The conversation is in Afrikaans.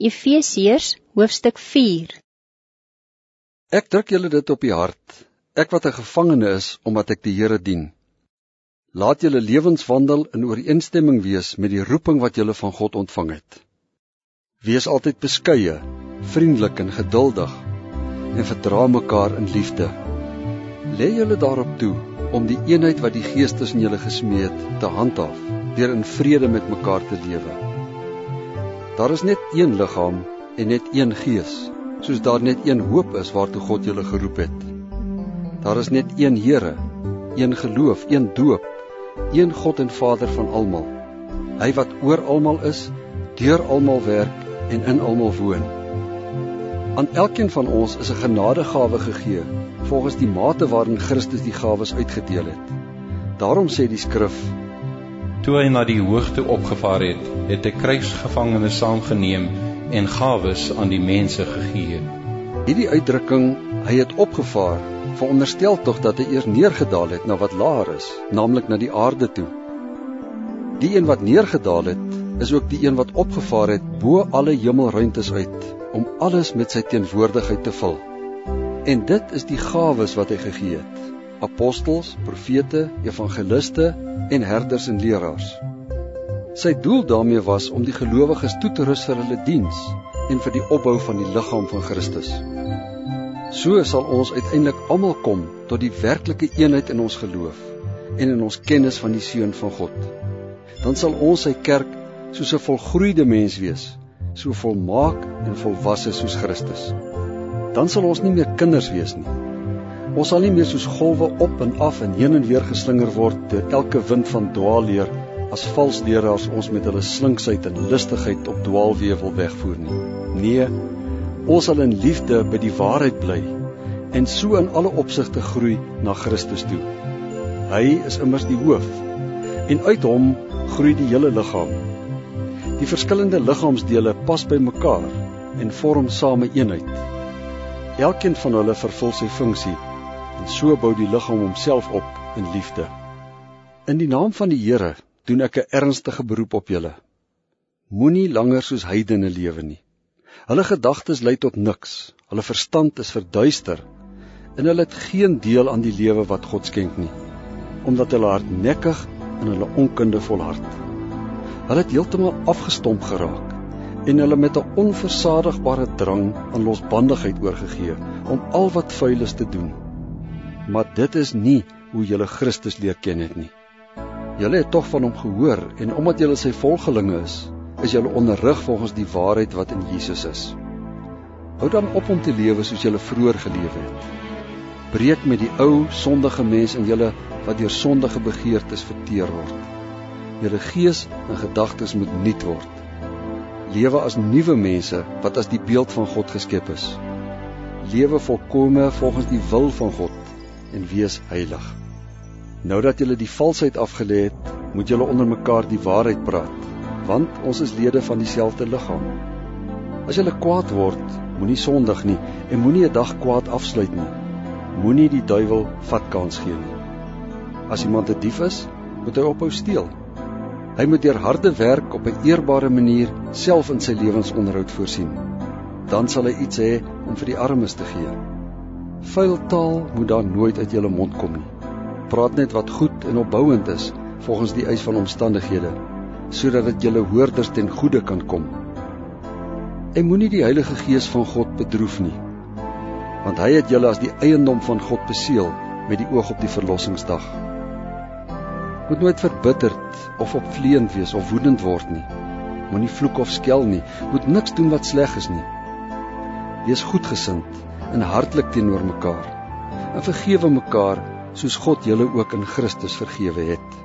Efesiërs hoofstuk 4 Ek druk julle dit op die hart, ek wat 'n gevangene is omdat ek die Here dien. Laat julle lewens wandel in ooreenstemming wees met die roeping wat julle van God ontvang het. Wees altyd beskeie, vriendelik en geduldig en verdra mekaar in liefde. Lê julle daarop toe om die eenheid wat die Gees tussen julle gesmee het te handhaaf deur in vrede met mekaar te lewe. Daar is net een liggaam en net een gees, soos daar net een hoop is waartoe God julle geroep het. Daar is net een Here, een geloof, een doop, een God en Vader van almal. Hy wat oor almal is, deur almal werk en in almal woon. Aan elkeen van ons is 'n genadegawe gegee volgens die mate waarin Christus die gawes uitgedeel het. Daarom sê die skrif: Toe hy na die hoogte opgevaar het, het hy krygsgevangenes saamgeneem en gawes aan die mense gegee. Hierdie uitdrukking, hy het opgevaar, veronderstel tog dat hy eers neergedaal het na wat laer is, naamlik na die aarde toe. Die een wat neergedaal het, is ook die een wat opgevaar het bo alle hemelruimtes uit om alles met sy teenwoordigheid te vul. En dit is die gawes wat hy gegee het apostels, profete, evangeliste en herders en leraars. Sy doel daarmee was om die gelowiges toe te rus vir hulle diens en vir die opbou van die liggaam van Christus. So sal ons uiteindelik almal kom tot die werklike eenheid in ons geloof en in ons kennis van die seun van God. Dan sal ons sy kerk soos 'n volgroeide mens wees, so volmaak en volwasse soos Christus. Dan sal ons nie meer kinders wees nie, Ons sal nie meer soos golwe op en af en heen en weer geslinger word deur elke wind van dwaalleer as valsleeraars ons met hulle slinksheid en lustigheid op dwaalweë wil wegvoer nie. Nee, ons sal in liefde by die waarheid bly en so in alle opsigte groei na Christus toe. Hy is immers die hoof en uit hom groei die hele liggaam. Die verskillende liggaamsdele pas by mekaar en vorm same eenheid. Elkeen van hulle vervul sy funksie en so bou die liggaam homself op in liefde. In die naam van die Here doen ek 'n ernstige beroep op julle. Moenie langer soos heidene lewe nie. Hulle gedagtes lei tot niks. Hulle verstand is verduister en hulle het geen deel aan die lewe wat God skenk nie, omdat hulle hardnekkig in hulle onkunde volhard. Hulle het heeltemal afgestomp geraak en hulle met 'n onversadigbare drang aan losbandigheid oorgegee om al wat vuil is te doen maar dit is nie hoe julle Christus leer ken het nie. Julle het tog van hom gehoor en omdat julle sy volgelinge is, is julle onderrig volgens die waarheid wat in Jesus is. Hou dan op om te lewe soos julle vroeër gelewe het. Breek met die ou sondige mens in julle wat deur sondige begeertes verteer word. Julle gees en gedagtes moet nuut word. Lewe as nuwe mense wat as die beeld van God geskep is. Lewe volkome volgens die wil van God en wees heilig. Nou dat julle die valsheid afgelê het, moet julle onder mekaar die waarheid praat, want ons is lede van dieselfde liggaam. As julle kwaad word, moenie sondig nie en moenie 'n dag kwaad afsluit nie. Moenie die duiwel vat kans gee nie. As iemand 'n dief is, moet hy ophou steel. Hy moet deur harde werk op 'n eerbare manier self in sy lewensonderhoud voorsien. Dan sal hy iets hê om vir die armes te gee. Vuil taal moet dan nooit uit julle mond kom nie. Praat net wat goed en opbouend is volgens die eis van omstandighede, sodat dit julle hoorders ten goede kan kom. En moenie die Heilige Gees van God bedroef nie, want hy het julle as die eiendom van God beseël met die oog op die verlossingsdag. Moet nooit verbitterd of opvleend wees of woedend word nie. Moenie vloek of skel nie. Moet niks doen wat sleg is nie. Wees goedgesind en hartlik teenoor mekaar. En vergewe mekaar soos God julle ook in Christus vergewe het.